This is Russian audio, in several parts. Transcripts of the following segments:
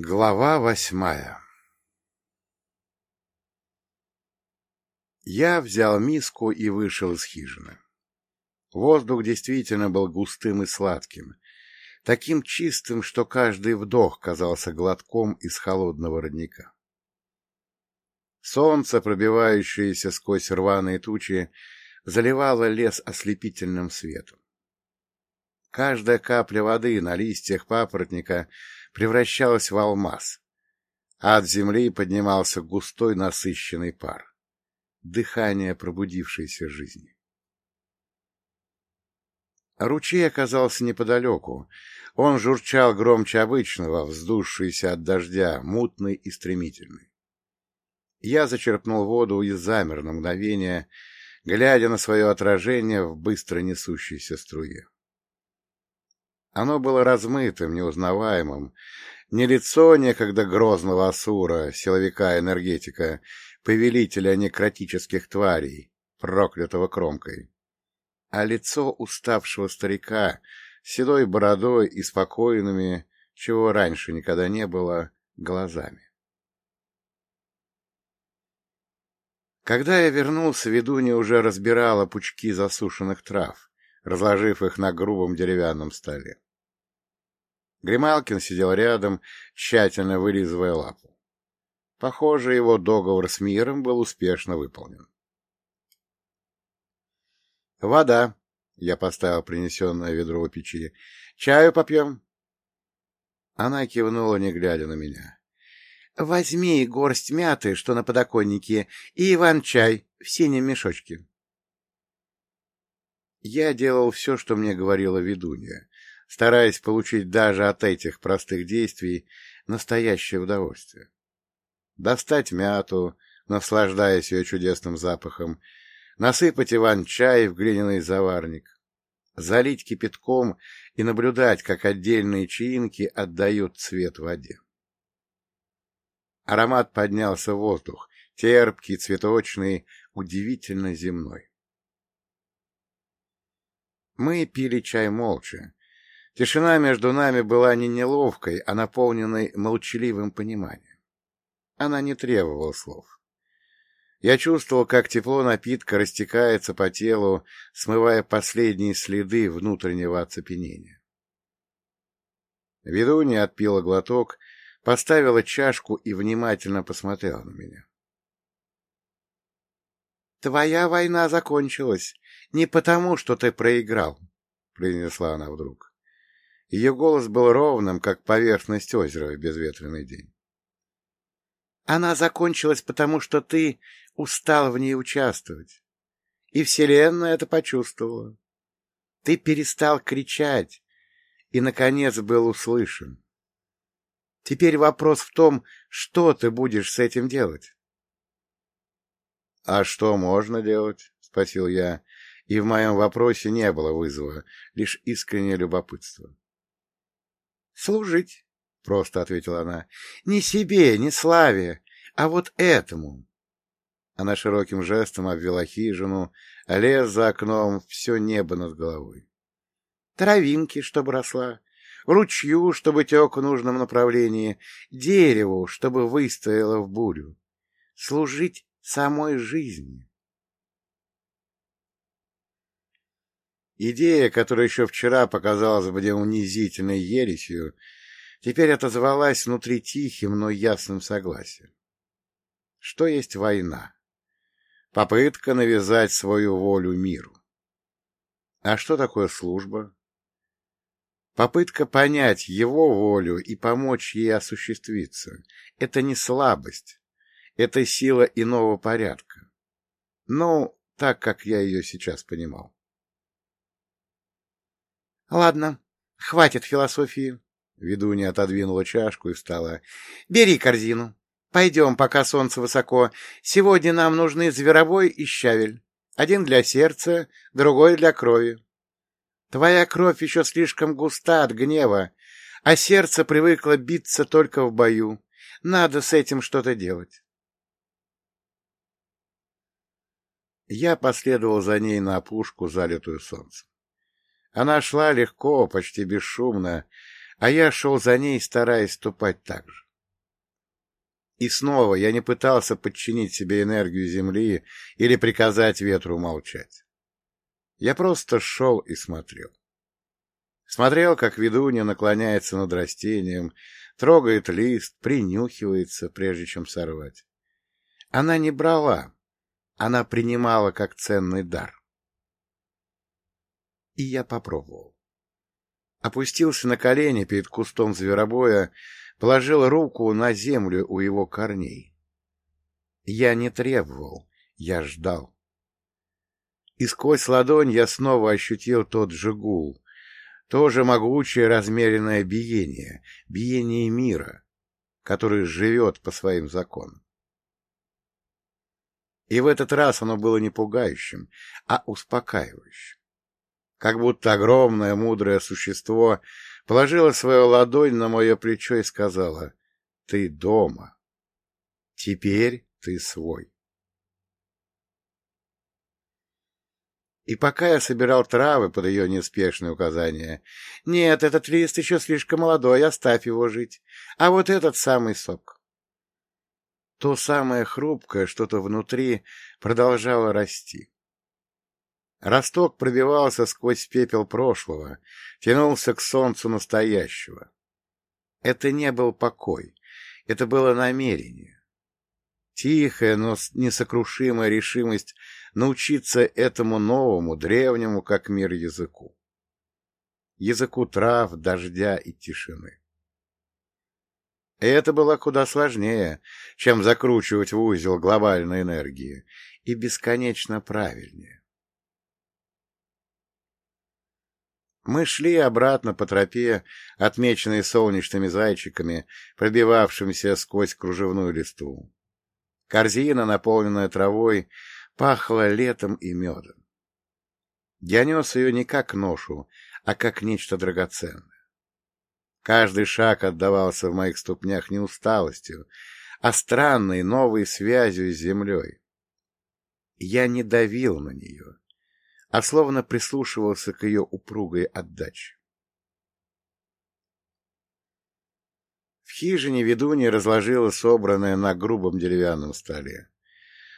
Глава восьмая Я взял миску и вышел из хижины. Воздух действительно был густым и сладким, таким чистым, что каждый вдох казался глотком из холодного родника. Солнце, пробивающееся сквозь рваные тучи, заливало лес ослепительным светом. Каждая капля воды на листьях папоротника превращалась в алмаз, а от земли поднимался густой насыщенный пар. Дыхание пробудившейся жизни. Ручей оказался неподалеку. Он журчал громче обычного, вздувшийся от дождя, мутный и стремительный. Я зачерпнул воду и замер на мгновение, глядя на свое отражение в быстро несущейся струе. Оно было размытым, неузнаваемым. Не лицо некогда грозного Асура, силовика-энергетика, повелителя некротических тварей, проклятого кромкой, а лицо уставшего старика, седой бородой и спокойными, чего раньше никогда не было, глазами. Когда я вернулся, ведунья уже разбирала пучки засушенных трав, разложив их на грубом деревянном столе. Грималкин сидел рядом, тщательно вылизывая лапу. Похоже, его договор с миром был успешно выполнен. «Вода», — я поставил принесенное ведро у печи. «Чаю попьем?» Она кивнула, не глядя на меня. «Возьми горсть мяты, что на подоконнике, и Иван-чай в синем мешочке». Я делал все, что мне говорила ведунья, стараясь получить даже от этих простых действий настоящее удовольствие. Достать мяту, наслаждаясь ее чудесным запахом, насыпать иван-чай в глиняный заварник, залить кипятком и наблюдать, как отдельные чаинки отдают цвет воде. Аромат поднялся в воздух, терпкий, цветочный, удивительно земной. Мы пили чай молча, Тишина между нами была не неловкой, а наполненной молчаливым пониманием. Она не требовала слов. Я чувствовал, как тепло напитка растекается по телу, смывая последние следы внутреннего оцепенения. Ведунья отпила глоток, поставила чашку и внимательно посмотрела на меня. — Твоя война закончилась не потому, что ты проиграл, — произнесла она вдруг. Ее голос был ровным, как поверхность озера в безветренный день. Она закончилась потому, что ты устал в ней участвовать. И Вселенная это почувствовала. Ты перестал кричать и, наконец, был услышан. Теперь вопрос в том, что ты будешь с этим делать. — А что можно делать? — спросил я, и в моем вопросе не было вызова, лишь искреннее любопытство. «Служить», — просто ответила она. «Не себе, не славе, а вот этому». Она широким жестом обвела хижину, а лес за окном, все небо над головой. Травинки, чтобы росла, ручью, чтобы тек в нужном направлении, дереву, чтобы выстояло в бурю. Служить самой жизни. Идея, которая еще вчера показалась мне унизительной ересью, теперь отозвалась внутри тихим, но ясным согласием. Что есть война? Попытка навязать свою волю миру. А что такое служба? Попытка понять его волю и помочь ей осуществиться. Это не слабость, это сила иного порядка. Ну, так, как я ее сейчас понимал. — Ладно, хватит философии. Ведунья отодвинула чашку и встала. — Бери корзину. Пойдем, пока солнце высоко. Сегодня нам нужны зверовой и щавель. Один для сердца, другой для крови. Твоя кровь еще слишком густа от гнева, а сердце привыкло биться только в бою. Надо с этим что-то делать. Я последовал за ней на опушку, залитую солнцем. Она шла легко, почти бесшумно, а я шел за ней, стараясь ступать так же. И снова я не пытался подчинить себе энергию Земли или приказать ветру молчать. Я просто шел и смотрел. Смотрел, как ведунья наклоняется над растением, трогает лист, принюхивается, прежде чем сорвать. Она не брала, она принимала как ценный дар. И я попробовал. Опустился на колени перед кустом зверобоя, положил руку на землю у его корней. Я не требовал, я ждал. И сквозь ладонь я снова ощутил тот же гул, тоже могучее размеренное биение, биение мира, который живет по своим законам. И в этот раз оно было не пугающим, а успокаивающим. Как будто огромное мудрое существо положило свою ладонь на мое плечо и сказала «Ты дома. Теперь ты свой». И пока я собирал травы под ее неспешные указания, «Нет, этот лист еще слишком молодой, оставь его жить, а вот этот самый сок». То самое хрупкое что-то внутри продолжало расти. Росток пробивался сквозь пепел прошлого, тянулся к солнцу настоящего. Это не был покой, это было намерение. Тихая, но несокрушимая решимость научиться этому новому, древнему, как мир, языку. Языку трав, дождя и тишины. И это было куда сложнее, чем закручивать в узел глобальной энергии, и бесконечно правильнее. Мы шли обратно по тропе, отмеченной солнечными зайчиками, пробивавшимися сквозь кружевную листву. Корзина, наполненная травой, пахла летом и медом. Я нес ее не как ношу, а как нечто драгоценное. Каждый шаг отдавался в моих ступнях не усталостью, а странной новой связью с землей. Я не давил на нее, а словно прислушивался к ее упругой отдаче. В хижине ведунья разложила собранное на грубом деревянном столе.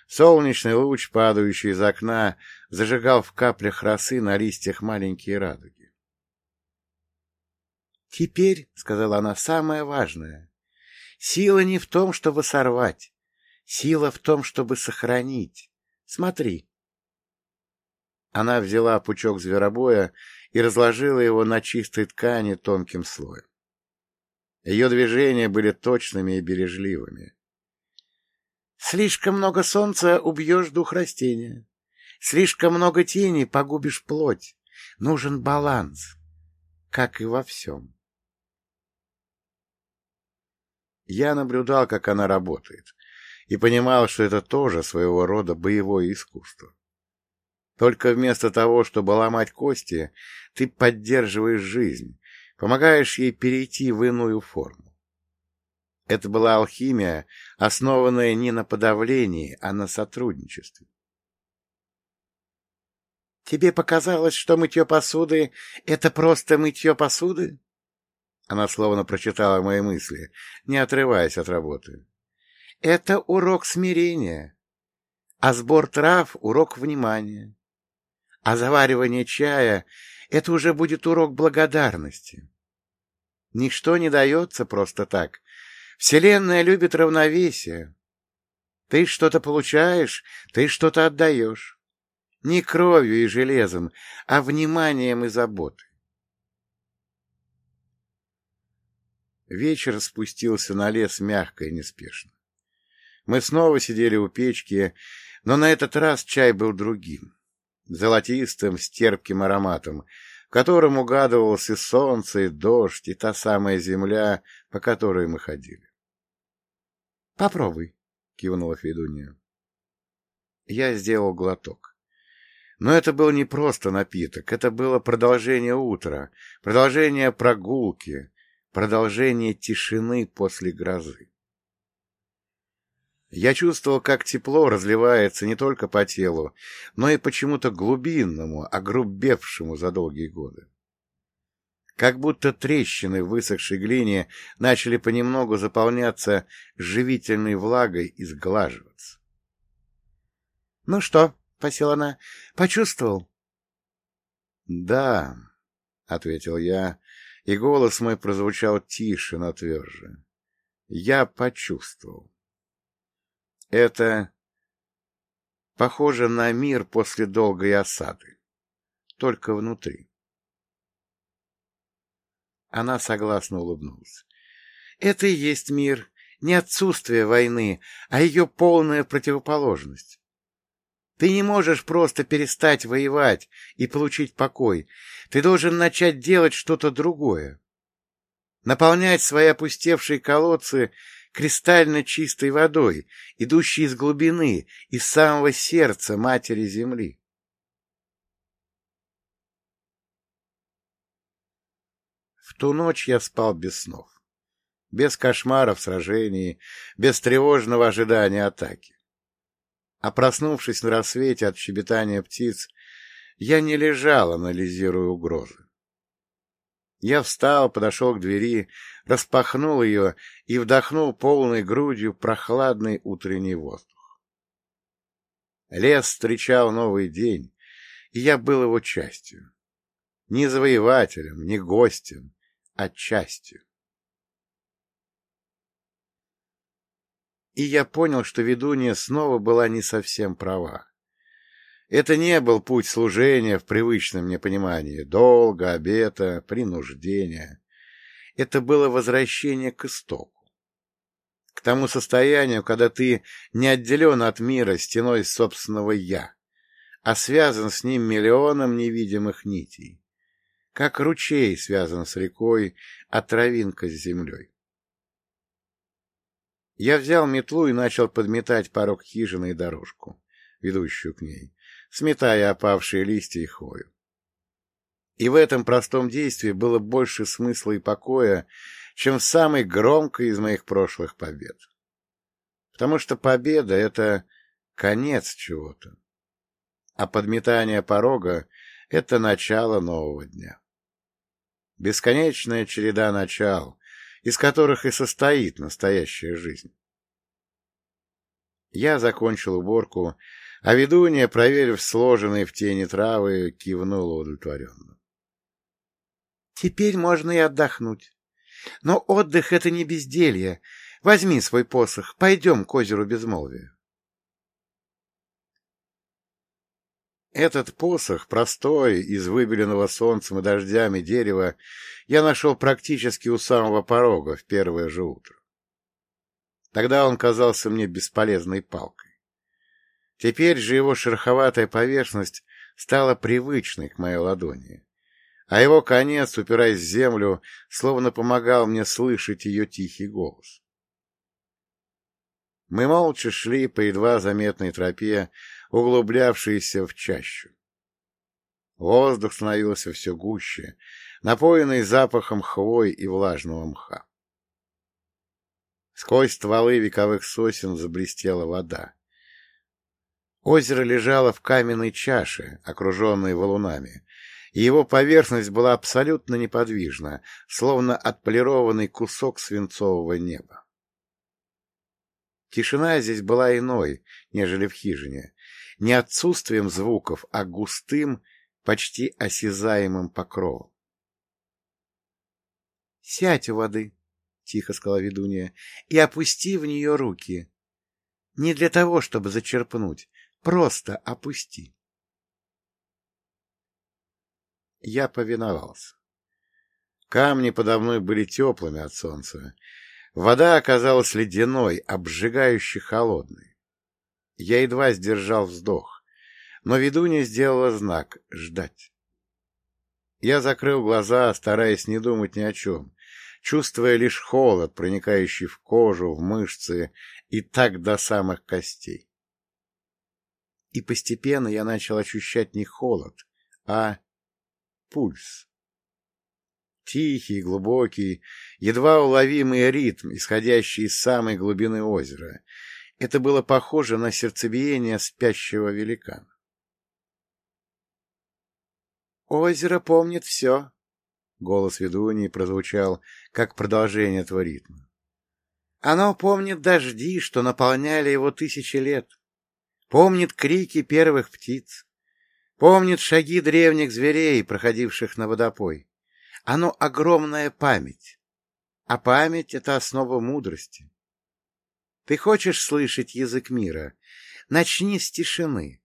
Солнечный луч, падающий из окна, зажигал в каплях росы на листьях маленькие радуги. — Теперь, — сказала она, — самое важное. Сила не в том, чтобы сорвать. Сила в том, чтобы сохранить. Смотри. Она взяла пучок зверобоя и разложила его на чистой ткани тонким слоем. Ее движения были точными и бережливыми. Слишком много солнца убьешь дух растения. Слишком много тени погубишь плоть. Нужен баланс, как и во всем. Я наблюдал, как она работает, и понимал, что это тоже своего рода боевое искусство. Только вместо того, чтобы ломать кости, ты поддерживаешь жизнь, помогаешь ей перейти в иную форму. Это была алхимия, основанная не на подавлении, а на сотрудничестве. «Тебе показалось, что мытье посуды — это просто мытье посуды?» Она словно прочитала мои мысли, не отрываясь от работы. «Это урок смирения, а сбор трав — урок внимания, а заваривание чая — это уже будет урок благодарности. Ничто не дается просто так. Вселенная любит равновесие. Ты что-то получаешь, ты что-то отдаешь. Не кровью и железом, а вниманием и заботой. Вечер спустился на лес мягко и неспешно. Мы снова сидели у печки, но на этот раз чай был другим, золотистым, с терпким ароматом, в котором угадывалось и солнце, и дождь, и та самая земля, по которой мы ходили. — Попробуй, — кивнула Федунья. Я сделал глоток. Но это был не просто напиток, это было продолжение утра, продолжение прогулки, продолжение тишины после грозы. Я чувствовал, как тепло разливается не только по телу, но и почему-то глубинному, огрубевшему за долгие годы. как будто трещины в высохшей глине начали понемногу заполняться живительной влагой и сглаживаться. — Ну что? — спросила она. — Почувствовал? — Да, — ответил я, и голос мой прозвучал тише, но тверже. Я почувствовал. Это похоже на мир после долгой осады, только внутри. Она согласно улыбнулась. Это и есть мир, не отсутствие войны, а ее полная противоположность. Ты не можешь просто перестать воевать и получить покой. Ты должен начать делать что-то другое. Наполнять свои опустевшие колодцы кристально чистой водой, идущей из глубины, из самого сердца Матери Земли. В ту ночь я спал без снов, без кошмаров сражений, без тревожного ожидания атаки. А проснувшись на рассвете от щебетания птиц, я не лежал, анализируя угрозы. Я встал, подошел к двери, распахнул ее и вдохнул полной грудью прохладный утренний воздух. Лес встречал новый день, и я был его частью. Не завоевателем, не гостем, а частью. И я понял, что ведунья снова была не совсем права. Это не был путь служения в привычном мне понимании, долга, обета, принуждения. Это было возвращение к истоку. К тому состоянию, когда ты не отделен от мира стеной собственного «я», а связан с ним миллионом невидимых нитей, как ручей связан с рекой, а травинка с землей. Я взял метлу и начал подметать порог хижины и дорожку, ведущую к ней, сметая опавшие листья и хвою. И в этом простом действии было больше смысла и покоя, чем в самой громкой из моих прошлых побед. Потому что победа — это конец чего-то, а подметание порога — это начало нового дня. Бесконечная череда начал, из которых и состоит настоящая жизнь. Я закончил уборку а ведунья, проверив сложенные в тени травы, кивнула удовлетворенно. — Теперь можно и отдохнуть. Но отдых — это не безделье. Возьми свой посох, пойдем к озеру Безмолвия. Этот посох, простой, из выбеленного солнцем и дождями дерева, я нашел практически у самого порога в первое же утро. Тогда он казался мне бесполезной палкой. Теперь же его шероховатая поверхность стала привычной к моей ладони, а его конец, упираясь в землю, словно помогал мне слышать ее тихий голос. Мы молча шли по едва заметной тропе, углублявшейся в чащу. Воздух становился все гуще, напоенный запахом хвой и влажного мха. Сквозь стволы вековых сосен заблестела вода. Озеро лежало в каменной чаше, окруженной валунами, и его поверхность была абсолютно неподвижна, словно отполированный кусок свинцового неба. Тишина здесь была иной, нежели в хижине, не отсутствием звуков, а густым, почти осязаемым покровом. — Сядь у воды, — тихо сказала ведунья, — и опусти в нее руки. Не для того, чтобы зачерпнуть, Просто опусти. Я повиновался. Камни подо мной были теплыми от солнца. Вода оказалась ледяной, обжигающе холодной. Я едва сдержал вздох, но ведунья сделала знак — ждать. Я закрыл глаза, стараясь не думать ни о чем, чувствуя лишь холод, проникающий в кожу, в мышцы и так до самых костей. И постепенно я начал ощущать не холод, а пульс. Тихий, глубокий, едва уловимый ритм, исходящий из самой глубины озера. Это было похоже на сердцебиение спящего великана. «Озеро помнит все», — Голос ведуньи прозвучал, как продолжение этого ритма. Оно помнит дожди, что наполняли его тысячи лет. Помнит крики первых птиц. Помнит шаги древних зверей, проходивших на водопой. Оно огромная память. А память — это основа мудрости. Ты хочешь слышать язык мира? Начни с тишины,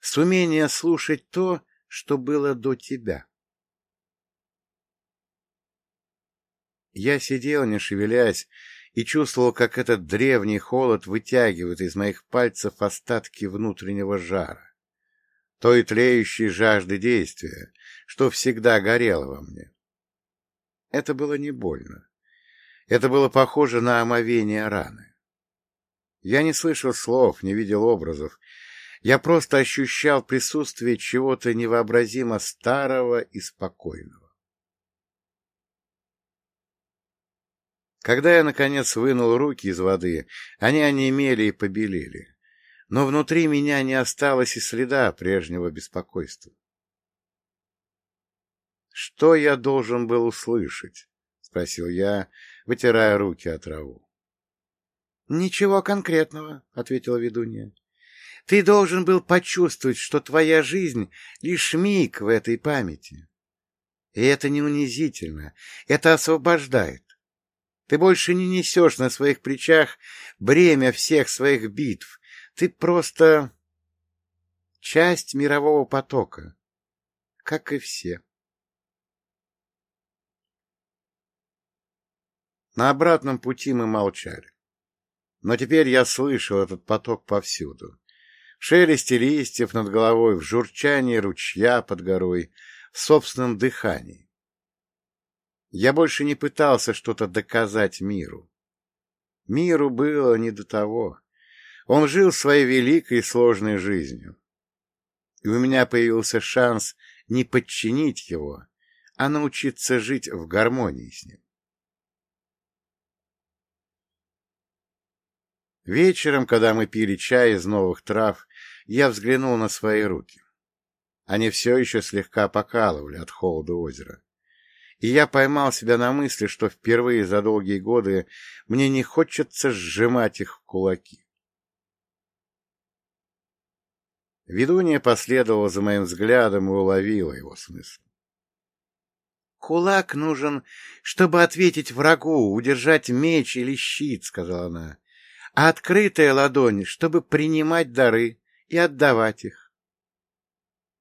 с умения слушать то, что было до тебя. Я сидел, не шевелясь, и чувствовал, как этот древний холод вытягивает из моих пальцев остатки внутреннего жара, той тлеющей жажды действия, что всегда горело во мне. Это было не больно. Это было похоже на омовение раны. Я не слышал слов, не видел образов. Я просто ощущал присутствие чего-то невообразимо старого и спокойного. Когда я, наконец, вынул руки из воды, они онемели и побелели. Но внутри меня не осталось и следа прежнего беспокойства. «Что я должен был услышать?» — спросил я, вытирая руки от траву. «Ничего конкретного», — ответила ведунья. «Ты должен был почувствовать, что твоя жизнь — лишь миг в этой памяти. И это не унизительно, это освобождает. Ты больше не несешь на своих плечах бремя всех своих битв. Ты просто часть мирового потока, как и все. На обратном пути мы молчали. Но теперь я слышал этот поток повсюду. В шелесте листьев над головой, в журчании ручья под горой, в собственном дыхании. Я больше не пытался что-то доказать миру. Миру было не до того. Он жил своей великой и сложной жизнью. И у меня появился шанс не подчинить его, а научиться жить в гармонии с ним. Вечером, когда мы пили чай из новых трав, я взглянул на свои руки. Они все еще слегка покалывали от холода озера и я поймал себя на мысли, что впервые за долгие годы мне не хочется сжимать их в кулаки. Ведунья последовала за моим взглядом и уловила его смысл. «Кулак нужен, чтобы ответить врагу, удержать меч или щит», — сказала она, — «а открытая ладонь, чтобы принимать дары и отдавать их.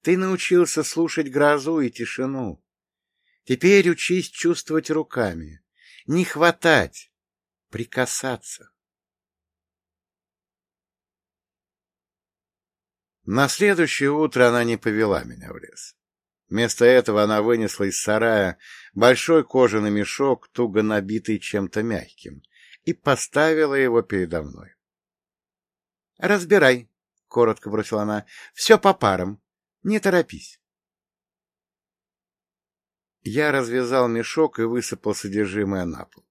Ты научился слушать грозу и тишину, Теперь учись чувствовать руками, не хватать, прикасаться. На следующее утро она не повела меня в лес. Вместо этого она вынесла из сарая большой кожаный мешок, туго набитый чем-то мягким, и поставила его передо мной. — Разбирай, — коротко бросила она, — все по парам, не торопись. Я развязал мешок и высыпал содержимое на пол.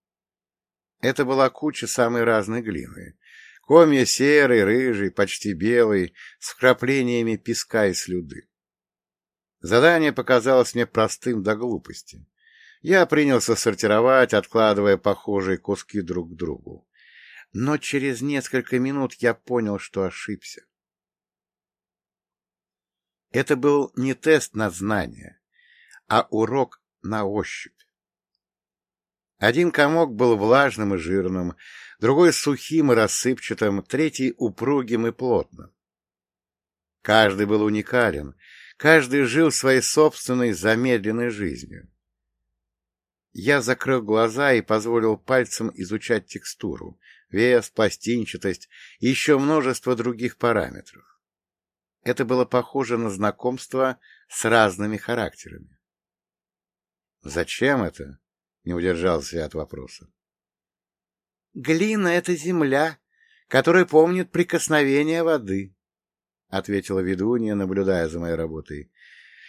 Это была куча самой разной глины. Комья серый, рыжий, почти белый, с вкраплениями песка и слюды. Задание показалось мне простым до глупости. Я принялся сортировать, откладывая похожие куски друг к другу. Но через несколько минут я понял, что ошибся. Это был не тест на знание, а урок на ощупь. Один комок был влажным и жирным, другой сухим и рассыпчатым, третий упругим и плотным. Каждый был уникален, каждый жил своей собственной замедленной жизнью. Я закрыл глаза и позволил пальцам изучать текстуру, вес, пластинчатость и еще множество других параметров. Это было похоже на знакомство с разными характерами. Зачем это? Не удержался я от вопроса. Глина — это земля, которая помнит прикосновение воды, — ответила ведунья, наблюдая за моей работой.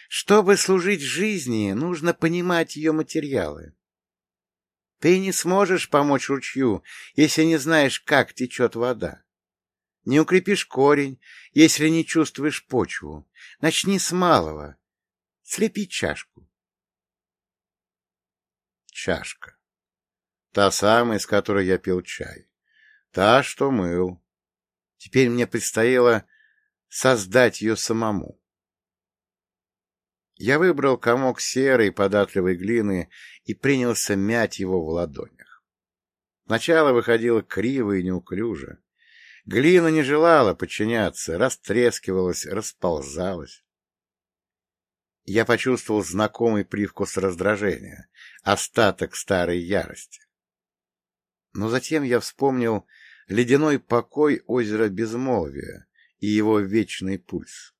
Чтобы служить жизни, нужно понимать ее материалы. Ты не сможешь помочь ручью, если не знаешь, как течет вода. Не укрепишь корень, если не чувствуешь почву. Начни с малого. Слепи чашку. Чашка. Та самая, из которой я пил чай. Та, что мыл. Теперь мне предстояло создать ее самому. Я выбрал комок серой податливой глины и принялся мять его в ладонях. Сначала выходило криво и неуклюже. Глина не желала подчиняться, растрескивалась, расползалась. Я почувствовал знакомый привкус раздражения, остаток старой ярости. Но затем я вспомнил ледяной покой озера Безмолвия и его вечный пульс.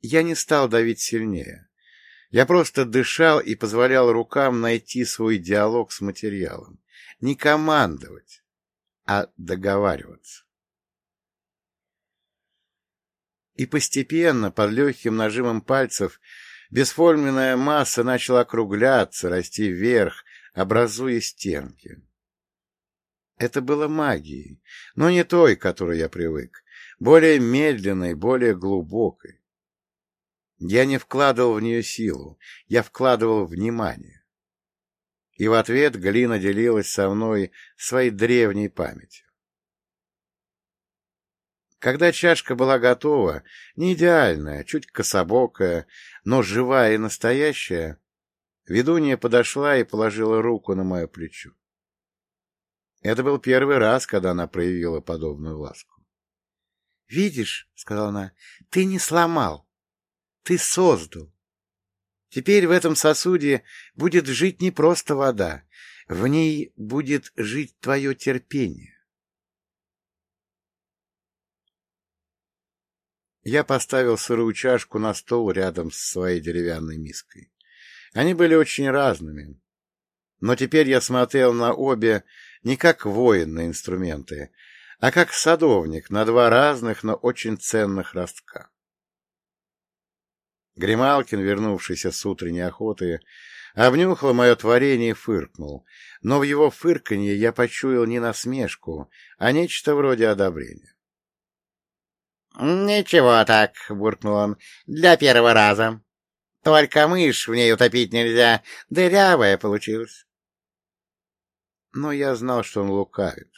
Я не стал давить сильнее. Я просто дышал и позволял рукам найти свой диалог с материалом. Не командовать, а договариваться. И постепенно, под легким нажимом пальцев, бесформенная масса начала округляться, расти вверх, образуя стенки. Это было магией, но не той, к которой я привык, более медленной, более глубокой. Я не вкладывал в нее силу, я вкладывал внимание. И в ответ глина делилась со мной своей древней памятью. Когда чашка была готова, не идеальная, чуть кособокая, но живая и настоящая, ведунья подошла и положила руку на мое плечо. Это был первый раз, когда она проявила подобную ласку. — Видишь, — сказала она, — ты не сломал, ты создал. Теперь в этом сосуде будет жить не просто вода, в ней будет жить твое терпение. Я поставил сырую чашку на стол рядом с своей деревянной миской. Они были очень разными. Но теперь я смотрел на обе не как воин на инструменты, а как садовник на два разных, но очень ценных ростка. Грималкин, вернувшийся с утренней охоты, обнюхал мое творение и фыркнул, но в его фырканье я почуял не насмешку, а нечто вроде одобрения. — Ничего так, — буркнул он, — для первого раза. Только мышь в ней утопить нельзя, дырявая получилась. Но я знал, что он лукавит.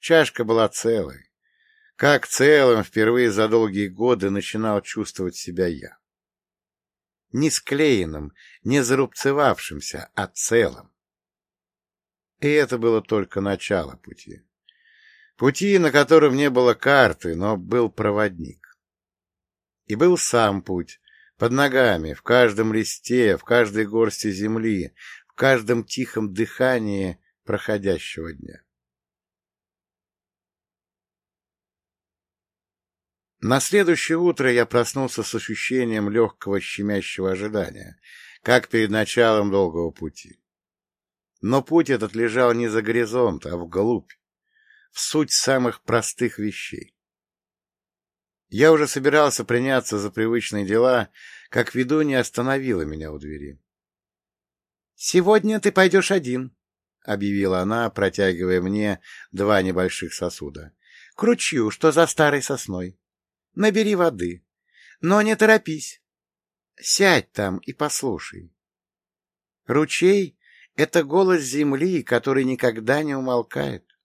Чашка была целой. Как целым впервые за долгие годы начинал чувствовать себя я. Не склеенным, не зарубцевавшимся, а целым. И это было только начало пути. Пути, на котором не было карты, но был проводник. И был сам путь, под ногами, в каждом листе, в каждой горсти земли, в каждом тихом дыхании проходящего дня. На следующее утро я проснулся с ощущением легкого щемящего ожидания, как перед началом долгого пути. Но путь этот лежал не за горизонт, а вглубь, в суть самых простых вещей. Я уже собирался приняться за привычные дела, как ведунья остановила меня у двери. — Сегодня ты пойдешь один, — объявила она, протягивая мне два небольших сосуда. — К ручью, что за старой сосной. Набери воды. Но не торопись. Сядь там и послушай. Ручей — это голос земли, который никогда не умолкает.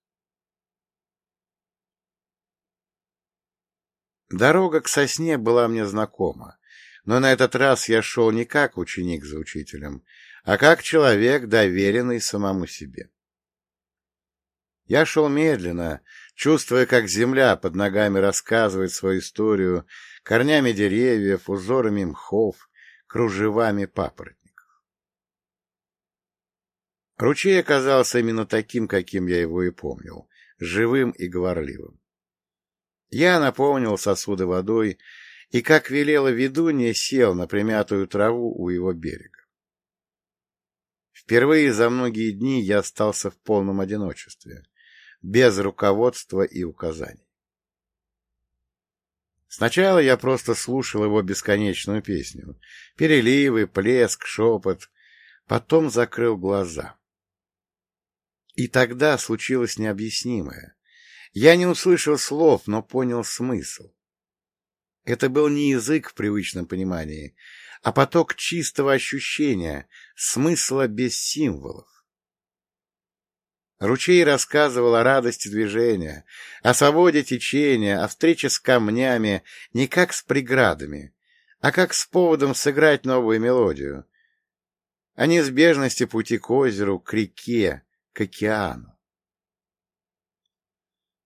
Дорога к сосне была мне знакома, но на этот раз я шел не как ученик за учителем, а как человек, доверенный самому себе. Я шел медленно, чувствуя, как земля под ногами рассказывает свою историю корнями деревьев, узорами мхов, кружевами папоротников. Ручей оказался именно таким, каким я его и помнил, живым и говорливым. Я наполнил сосуды водой и, как велела ведунья, сел на примятую траву у его берега. Впервые за многие дни я остался в полном одиночестве, без руководства и указаний. Сначала я просто слушал его бесконечную песню. Переливы, плеск, шепот. Потом закрыл глаза. И тогда случилось необъяснимое. Я не услышал слов, но понял смысл. Это был не язык в привычном понимании, а поток чистого ощущения, смысла без символов. Ручей рассказывал о радости движения, о свободе течения, о встрече с камнями не как с преградами, а как с поводом сыграть новую мелодию, о неизбежности пути к озеру, к реке, к океану.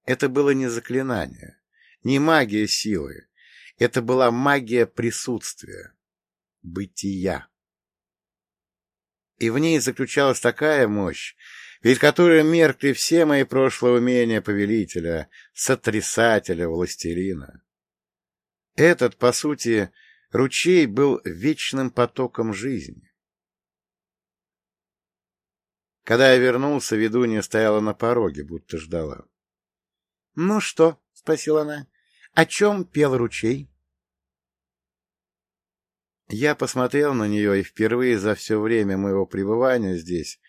Это было не заклинание, не магия силы, это была магия присутствия, бытия. И в ней заключалась такая мощь, перед которой меркли все мои прошлые умения повелителя, сотрясателя, властелина. Этот, по сути, ручей был вечным потоком жизни. Когда я вернулся, ведунья стояла на пороге, будто ждала. — Ну что? — спросила она. — О чем пел ручей? Я посмотрел на нее, и впервые за все время моего пребывания здесь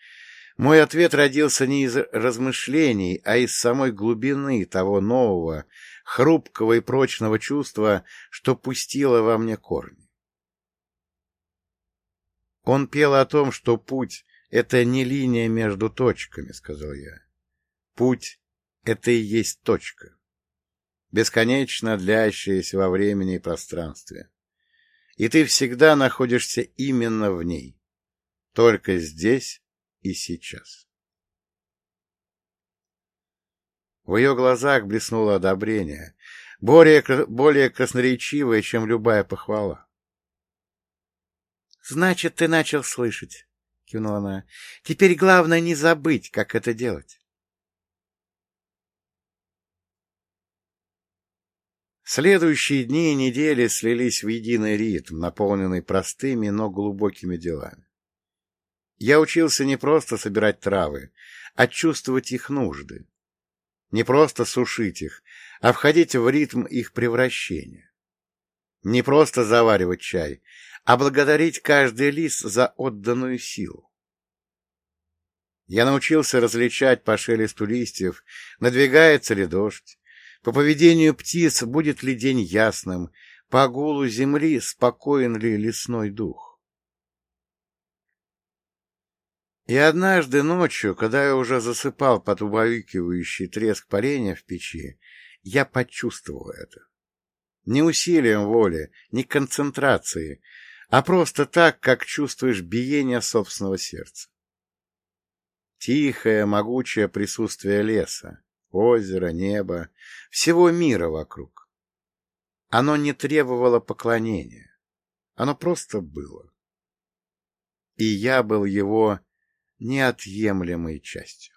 мой ответ родился не из размышлений, а из самой глубины того нового, хрупкого и прочного чувства, что пустило во мне корни. Он пел о том, что путь — это не линия между точками, — сказал я. Путь — это и есть точка, бесконечно длящаяся во времени и пространстве. И ты всегда находишься именно в ней, только здесь и сейчас. В ее глазах блеснуло одобрение, более, более красноречивое, чем любая похвала. — Значит, ты начал слышать, — кивнула она. — Теперь главное не забыть, как это делать. Следующие дни и недели слились в единый ритм, наполненный простыми, но глубокими делами. Я учился не просто собирать травы, а чувствовать их нужды. Не просто сушить их, а входить в ритм их превращения. Не просто заваривать чай, а благодарить каждый лист за отданную силу. Я научился различать по шелесту листьев, надвигается ли дождь, по поведению птиц будет ли день ясным, по гулу земли спокоен ли лесной дух. И однажды ночью, когда я уже засыпал под убаюкивающий треск парения в печи, я почувствовал это. Не усилием воли, не концентрацией, а просто так, как чувствуешь биение собственного сердца. Тихое, могучее присутствие леса, озера, неба, всего мира вокруг. Оно не требовало поклонения. Оно просто было. И я был его неотъемлемой частью.